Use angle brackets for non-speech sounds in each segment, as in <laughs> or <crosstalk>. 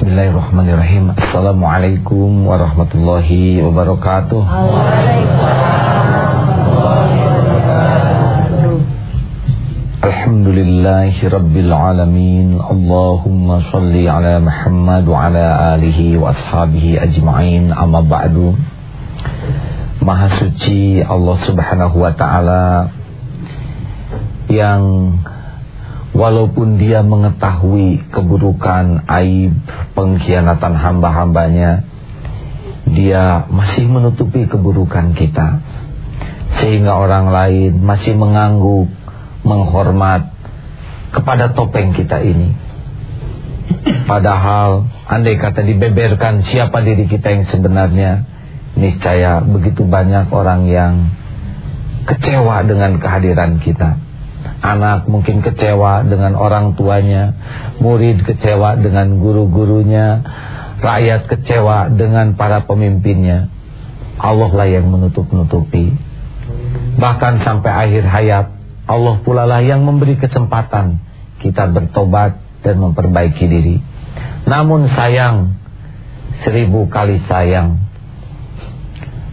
Bismillahirrahmanirrahim. Assalamualaikum warahmatullahi wabarakatuh. Alhamdulillahi rabbil alamin. Allahumma salli ala Muhammad wa ala alihi wa ashabihi ajma'in. Amma ba'du. Maha suci Allah subhanahu wa ta'ala Yang Walaupun dia mengetahui keburukan, aib, pengkhianatan hamba-hambanya Dia masih menutupi keburukan kita. Sehingga orang lain masih mengangguk, menghormat kepada topeng kita ini. Padahal andai kata dibeberkan siapa diri kita yang sebenarnya Niscaya begitu banyak orang yang kecewa dengan kehadiran kita Anak mungkin kecewa dengan orang tuanya. Murid kecewa dengan guru-gurunya. Rakyat kecewa dengan para pemimpinnya. Allah lah yang menutup-nutupi. Bahkan sampai akhir hayat Allah pula lah yang memberi kesempatan Kita bertobat dan memperbaiki diri. Namun sayang Seribu kali sayang.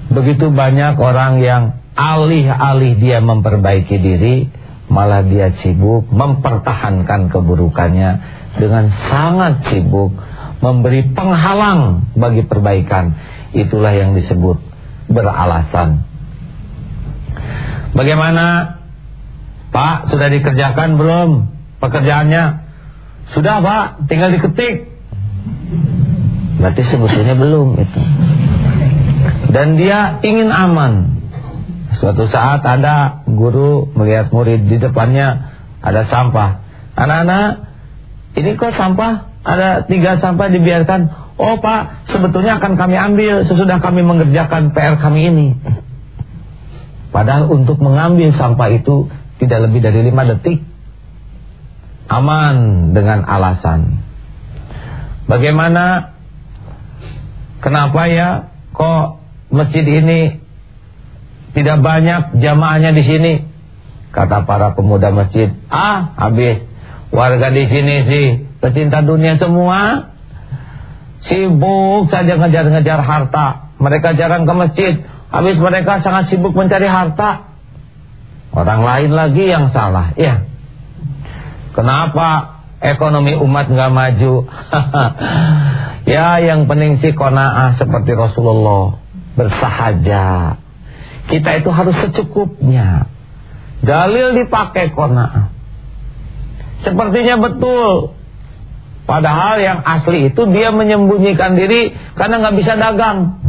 Begitu banyak orang yang Alih-alih dia memperbaiki diri Malah dia sibuk mempertahankan keburukannya Dengan sangat sibuk Memberi penghalang bagi perbaikan. Itulah yang disebut beralasan. Bagaimana? Pak sudah dikerjakan belum pekerjaannya? Sudah Pak tinggal diketik. Berarti sebetulnya belum itu. Dan dia ingin aman Suatu saat ada guru melihat murid di depannya ada sampah. Anak-anak, ini kok sampah? Ada tiga sampah dibiarkan. Oh pak, sebetulnya akan kami ambil sesudah kami mengerjakan PR kami ini. Padahal untuk mengambil sampah itu tidak lebih dari lima detik. Aman dengan alasan. Bagaimana? Kenapa ya kok masjid ini tidak banyak jamaahnya di sini. Kata para pemuda masjid, ah habis warga di sini sih pecinta dunia semua sibuk saja ngejar-ngejar harta. Mereka jarang ke masjid, habis mereka sangat sibuk mencari harta. Orang lain lagi yang salah, ya. Kenapa ekonomi umat nggak maju? <laughs> ya yang penting sih konaah seperti Rasulullah bersahaja kita itu harus secukupnya. Dalil dipakai kona. Sepertinya betul. Padahal yang asli itu dia menyembunyikan diri karena nggak bisa dagang.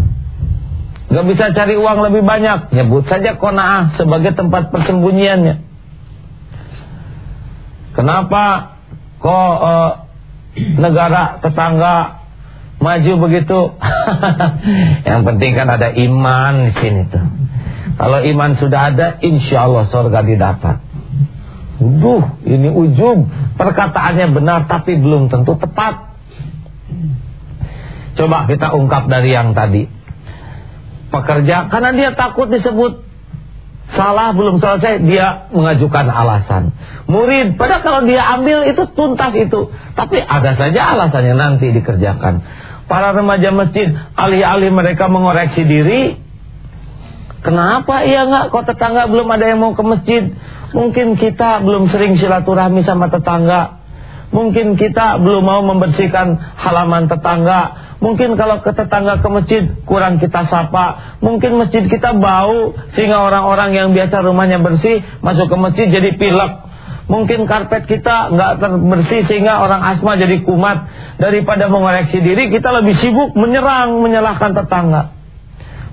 nggak bisa cari uang lebih banyak. Nyebut saja kona'ah sebagai tempat persembunyiannya. Kenapa kok uh, negara tetangga maju begitu? <laughs> yang penting kan ada iman di sini tuh. Kalau iman sudah ada, insya Allah surga didapat. Duh, ini ujung. Perkataannya benar tapi belum tentu tepat. Coba kita ungkap dari yang tadi. Pekerja, karena dia takut disebut salah belum selesai, dia mengajukan alasan. Murid, padahal kalau dia ambil itu tuntas itu. Tapi ada saja alasannya nanti dikerjakan. Para remaja masjid, alih-alih mereka mengoreksi diri, Kenapa iya enggak kok tetangga belum ada yang mau ke masjid? Mungkin kita belum sering silaturahmi sama tetangga. Mungkin kita belum mau membersihkan halaman tetangga. Mungkin kalau ke tetangga ke masjid kurang kita sapa. Mungkin masjid kita bau sehingga orang-orang yang biasa rumahnya bersih masuk ke masjid jadi pilek. Mungkin karpet kita nggak terbersih sehingga orang asma jadi kumat. Daripada mengoreksi diri kita lebih sibuk menyerang, menyalahkan tetangga.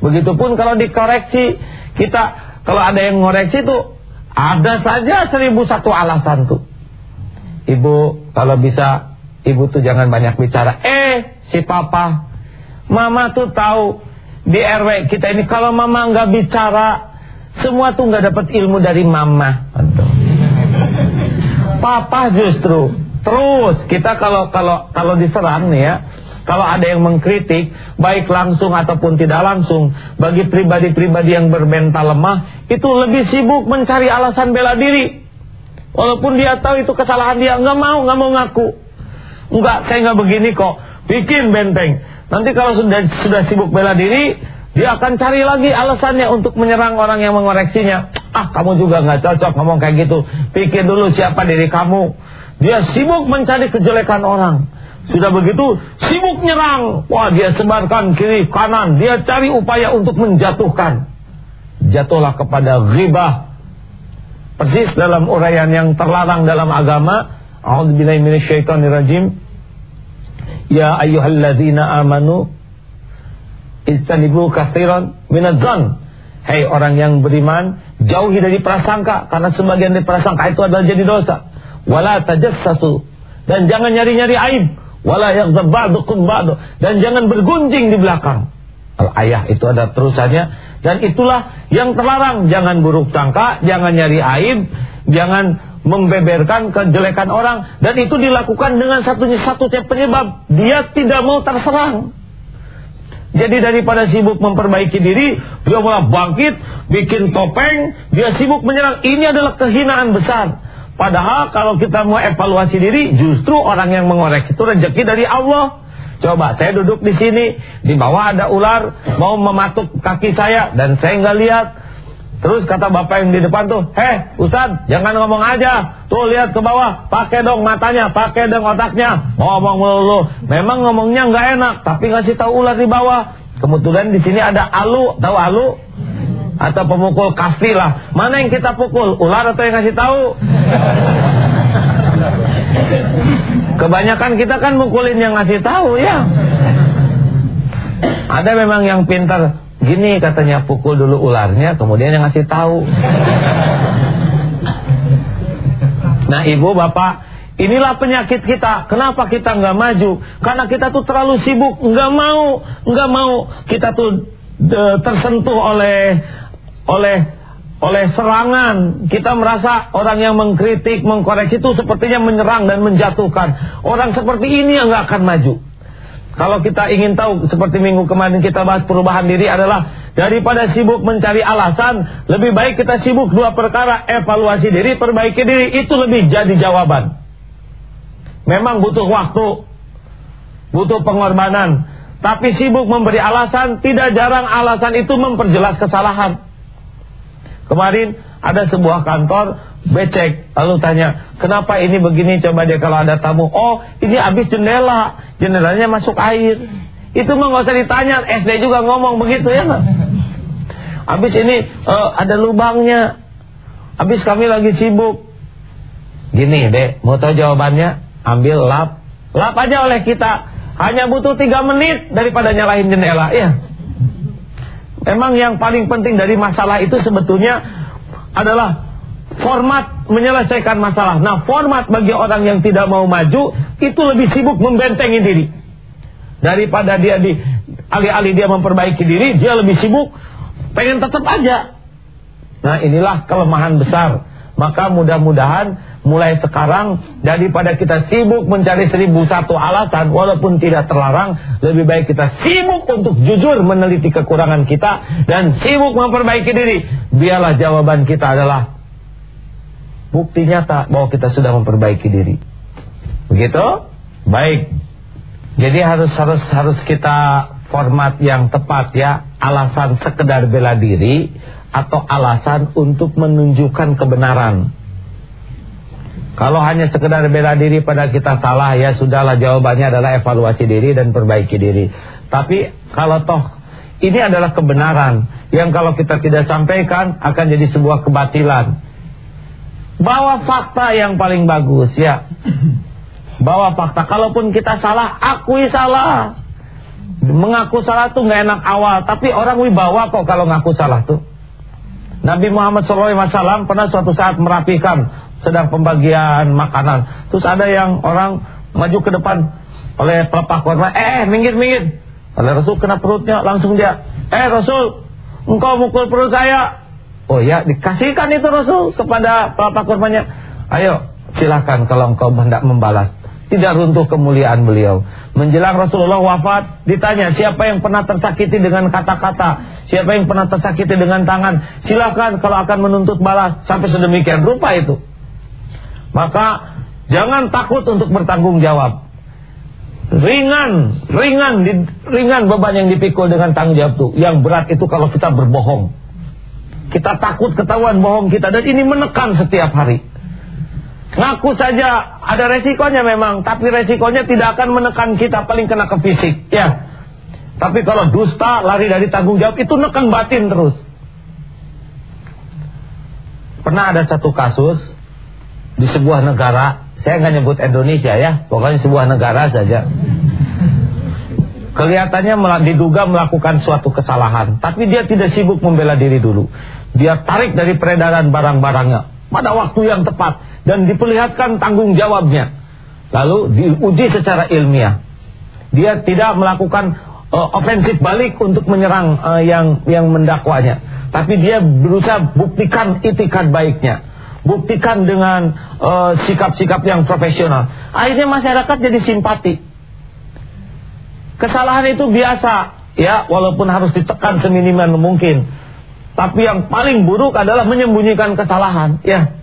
Begitupun kalau dikoreksi kita kalau ada yang ngoreksi itu ada saja seribu satu alasan tuh. Ibu kalau bisa ibu tuh jangan banyak bicara. Eh si papa, mama tuh tahu di RW kita ini kalau mama nggak bicara semua tuh nggak dapat ilmu dari mama. Papa justru terus kita kalau kalau kalau diserang nih ya kalau ada yang mengkritik, baik langsung ataupun tidak langsung, bagi pribadi-pribadi yang bermental lemah, itu lebih sibuk mencari alasan bela diri. Walaupun dia tahu itu kesalahan dia, nggak mau, nggak mau ngaku. Enggak, saya nggak begini kok. bikin benteng. Nanti kalau sudah sudah sibuk bela diri, dia akan cari lagi alasannya untuk menyerang orang yang mengoreksinya. Ah, kamu juga nggak cocok ngomong kayak gitu. Pikir dulu siapa diri kamu. Dia sibuk mencari kejelekan orang. Sudah begitu, sibuk nyerang. Wah, dia sebarkan kiri kanan. Dia cari upaya untuk menjatuhkan. Jatuhlah kepada ghibah. Persis dalam uraian yang terlarang dalam agama. A'udzubillahi minasyaitonirrajim. Ya ayyuhalladzina amanu istanibu katsiran minadzan. Hei orang yang beriman, jauhi dari prasangka karena sebagian dari prasangka itu adalah jadi dosa. Wala tajassasu dan jangan nyari-nyari aib. Wala yaghzab ba'dukum ba'du dan jangan bergunjing di belakang. Al ayah itu ada terusannya dan itulah yang terlarang. Jangan buruk sangka, jangan nyari aib, jangan membeberkan kejelekan orang dan itu dilakukan dengan satunya satu penyebab dia tidak mau terserang. Jadi daripada sibuk memperbaiki diri, dia malah bangkit, bikin topeng, dia sibuk menyerang. Ini adalah kehinaan besar. Padahal kalau kita mau evaluasi diri, justru orang yang mengorek itu rezeki dari Allah. Coba saya duduk di sini, di bawah ada ular mau mematuk kaki saya dan saya nggak lihat. Terus kata bapak yang di depan tuh, heh Ustad jangan ngomong aja Tuh lihat ke bawah, pakai dong matanya, pakai dong otaknya Ngomong melulu, memang ngomongnya nggak enak Tapi ngasih tahu ular di bawah Kebetulan di sini ada alu, tahu alu? Atau pemukul kasti lah Mana yang kita pukul, ular atau yang ngasih tahu? Kebanyakan kita kan mukulin yang ngasih tahu ya Ada memang yang pintar Gini katanya pukul dulu ularnya Kemudian yang ngasih tahu Nah ibu bapak Inilah penyakit kita. Kenapa kita nggak maju? Karena kita tuh terlalu sibuk, nggak mau, nggak mau kita tuh de, tersentuh oleh oleh oleh serangan. Kita merasa orang yang mengkritik, mengkoreksi itu sepertinya menyerang dan menjatuhkan. Orang seperti ini yang nggak akan maju. Kalau kita ingin tahu seperti minggu kemarin kita bahas perubahan diri adalah daripada sibuk mencari alasan, lebih baik kita sibuk dua perkara, evaluasi diri, perbaiki diri, itu lebih jadi jawaban. Memang butuh waktu, butuh pengorbanan, tapi sibuk memberi alasan, tidak jarang alasan itu memperjelas kesalahan. Kemarin ada sebuah kantor becek lalu tanya kenapa ini begini? Coba dia kalau ada tamu. Oh ini habis jendela. Jendelanya masuk air. Itu mah nggak usah ditanya SD juga ngomong begitu ya nggak? Habis ini uh, ada lubangnya. Habis kami lagi sibuk. Gini deh mau tahu jawabannya? Ambil lap. Lap aja oleh kita. Hanya butuh tiga menit daripada nyalahin jendela ya Memang yang paling penting dari masalah itu sebetulnya adalah format menyelesaikan masalah. Nah, format bagi orang yang tidak mau maju itu lebih sibuk membentengi diri. Daripada dia di alih-alih dia memperbaiki diri, dia lebih sibuk pengen tetap aja. Nah, inilah kelemahan besar maka mudah-mudahan mulai sekarang daripada kita sibuk mencari seribu satu alasan walaupun tidak terlarang, lebih baik kita sibuk untuk jujur meneliti kekurangan kita dan sibuk memperbaiki diri. Biarlah jawaban kita adalah bukti nyata bahwa kita sudah memperbaiki diri. Begitu? Baik. Jadi harus harus harus kita format yang tepat ya. Alasan sekedar bela diri atau alasan untuk menunjukkan kebenaran. Kalau hanya sekedar bela diri pada kita salah ya sudahlah jawabannya adalah evaluasi diri dan perbaiki diri. Tapi kalau toh ini adalah kebenaran yang kalau kita tidak sampaikan akan jadi sebuah kebatilan. Bawa fakta yang paling bagus ya. Bawa fakta. Kalaupun kita salah, akui salah. Mengaku salah tuh nggak enak awal, tapi orang wibawa kok kalau ngaku salah tuh. Nabi Muhammad SAW pernah suatu saat merapikan sedang pembagian makanan. Terus ada yang orang maju ke depan oleh pelepah korma, eh, minggir minggir. Oleh Rasul kena perutnya, langsung dia, eh Rasul, engkau mukul perut saya. Oh ya, dikasihkan itu Rasul kepada pelepah kormanya. Ayo, silahkan kalau engkau hendak membalas. Tidak runtuh kemuliaan beliau. Menjelang Rasulullah wafat, ditanya siapa yang pernah tersakiti dengan kata-kata, siapa yang pernah tersakiti dengan tangan. Silahkan kalau akan menuntut balas sampai sedemikian rupa itu. Maka jangan takut untuk bertanggung jawab. Ringan, ringan, ringan beban yang dipikul dengan tanggung jawab itu. Yang berat itu kalau kita berbohong. Kita takut ketahuan bohong kita dan ini menekan setiap hari. Ngaku saja ada resikonya memang, tapi resikonya tidak akan menekan kita paling kena ke fisik, ya. Tapi kalau dusta lari dari tanggung jawab itu nekan batin terus. Pernah ada satu kasus di sebuah negara, saya nggak nyebut Indonesia ya, pokoknya sebuah negara saja. Kelihatannya diduga melakukan suatu kesalahan, tapi dia tidak sibuk membela diri dulu. Dia tarik dari peredaran barang-barangnya pada waktu yang tepat dan diperlihatkan tanggung jawabnya. Lalu diuji secara ilmiah. Dia tidak melakukan uh, ofensif balik untuk menyerang uh, yang yang mendakwanya tapi dia berusaha buktikan itikat baiknya. Buktikan dengan eh, sikap-sikap uh, yang profesional. Akhirnya masyarakat jadi simpati. Kesalahan itu biasa, ya, walaupun harus ditekan seminimal mungkin. Tapi yang paling buruk adalah menyembunyikan kesalahan, ya.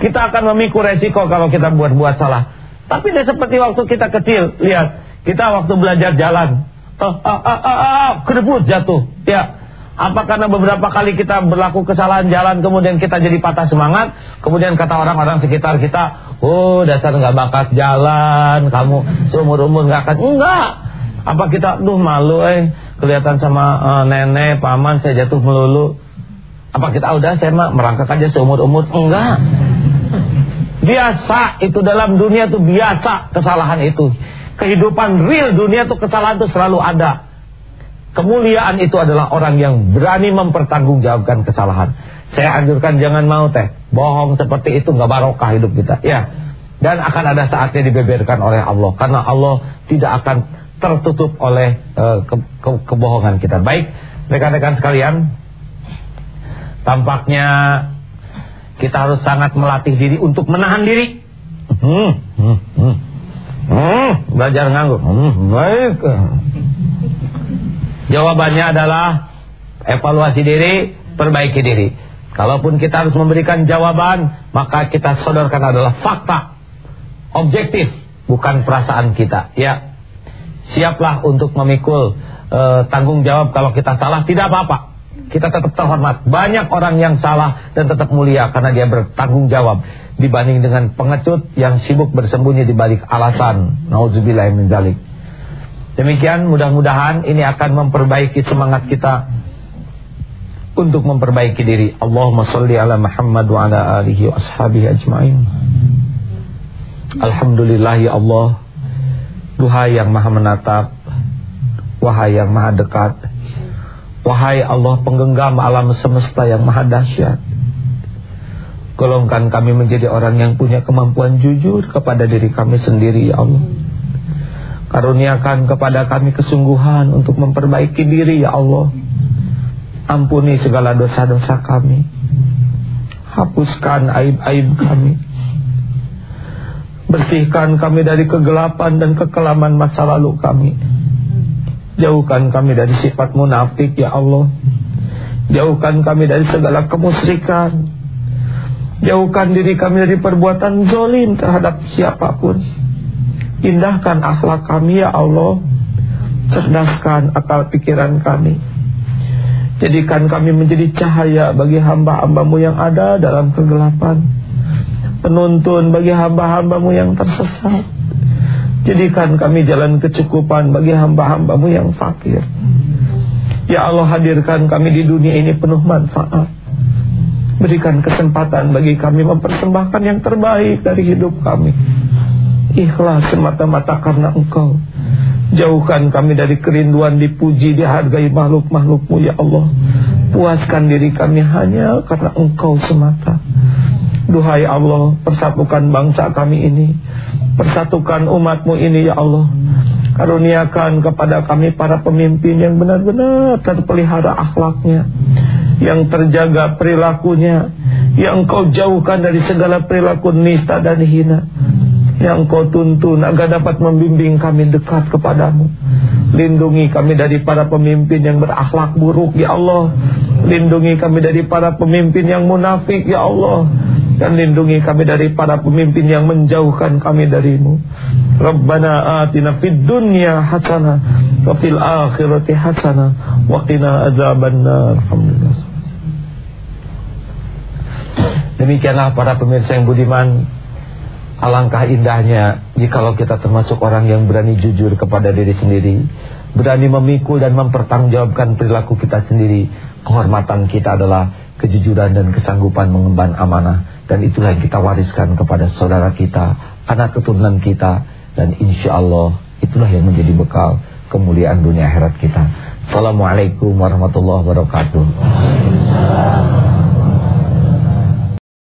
Kita akan memikul resiko kalau kita buat-buat salah. Tapi dia seperti waktu kita kecil, lihat, kita waktu belajar jalan, ah, ah, ah, ah, ah, kedebut jatuh, ya. Apa karena beberapa kali kita berlaku kesalahan jalan kemudian kita jadi patah semangat, kemudian kata orang-orang sekitar kita, "Oh, dasar nggak bakat jalan, kamu seumur umur nggak akan." Enggak. Apa kita, "Duh, malu eh kelihatan sama uh, nenek, paman saya jatuh melulu." Apa kita, "Udah, saya mah merangkak aja seumur umur." Enggak. Biasa itu dalam dunia itu biasa kesalahan itu. Kehidupan real dunia itu kesalahan itu selalu ada. Kemuliaan itu adalah orang yang berani mempertanggungjawabkan kesalahan. Saya anjurkan jangan mau teh. Bohong seperti itu nggak barokah hidup kita. Ya. Dan akan ada saatnya dibeberkan oleh Allah. Karena Allah tidak akan tertutup oleh uh, ke ke kebohongan kita. Baik, rekan-rekan sekalian. Tampaknya kita harus sangat melatih diri untuk menahan diri. Hmm, hmm, hmm. Hmm, belajar nganggur. Hmm, baik. Jawabannya adalah evaluasi diri, perbaiki diri. Kalaupun kita harus memberikan jawaban, maka kita sodorkan adalah fakta, objektif, bukan perasaan kita. Ya, siaplah untuk memikul e, tanggung jawab kalau kita salah, tidak apa-apa. Kita tetap terhormat. Banyak orang yang salah dan tetap mulia karena dia bertanggung jawab dibanding dengan pengecut yang sibuk bersembunyi di balik alasan. Nauzubillah min dzalik. Demikian mudah-mudahan ini akan memperbaiki semangat kita untuk memperbaiki diri. Allahumma salli ala Muhammad wa ala alihi wa ajma'in. Alhamdulillah ya Allah. Duhai yang maha menatap. Wahai yang maha dekat. Wahai Allah penggenggam alam semesta yang maha dahsyat. Golongkan kami menjadi orang yang punya kemampuan jujur kepada diri kami sendiri ya Allah. Karuniakan kepada kami kesungguhan untuk memperbaiki diri ya Allah. Ampuni segala dosa-dosa kami. Hapuskan aib-aib kami. Bersihkan kami dari kegelapan dan kekelaman masa lalu kami. Jauhkan kami dari sifat munafik ya Allah. Jauhkan kami dari segala kemusyrikan. Jauhkan diri kami dari perbuatan zolim terhadap siapa pun. Indahkan akhlak kami ya Allah Cerdaskan akal pikiran kami Jadikan kami menjadi cahaya bagi hamba-hambamu yang ada dalam kegelapan Penuntun bagi hamba-hambamu yang tersesat. Jadikan kami jalan kecukupan bagi hamba-hambamu yang fakir. Ya Allah hadirkan kami di dunia ini penuh manfaat. Berikan kesempatan bagi kami mempersembahkan yang terbaik dari hidup kami. Ikhlas semata-mata karena engkau. Jauhkan kami dari kerinduan dipuji Dihargai makhluk-makhlukmu ya Allah. Puaskan diri kami hanya karena engkau semata Duhai Allah Persatukan bangsa kami ini Persatukan umatmu ini ya Allah Karuniakan kepada kami para pemimpin yang benar-benar terpelihara akhlaknya Yang terjaga perilakunya Yang engkau jauhkan dari segala perilaku nista dan hina yang kau tuntun agar dapat membimbing kami dekat kepadamu. Lindungi kami dari para pemimpin yang berakhlak buruk, ya Allah. Lindungi kami dari para pemimpin yang munafik, ya Allah. Dan lindungi kami dari para pemimpin yang menjauhkan kami darimu. Rabbana atina fid dunya hasanah wa fil akhirati hasanah wa qina adzabannar. Demikianlah para pemirsa yang budiman Alangkah indahnya jikalau kita termasuk orang yang berani jujur kepada diri sendiri Berani memikul dan mempertanggungjawabkan perilaku kita sendiri. Kehormatan kita adalah kejujuran dan kesanggupan mengemban amanah. Dan itulah yang kita wariskan kepada saudara kita Anak keturunan kita. Dan insya Allah itulah yang menjadi bekal kemuliaan dunia akhirat kita. Assalamualaikum warahmatullahi wabarakatuh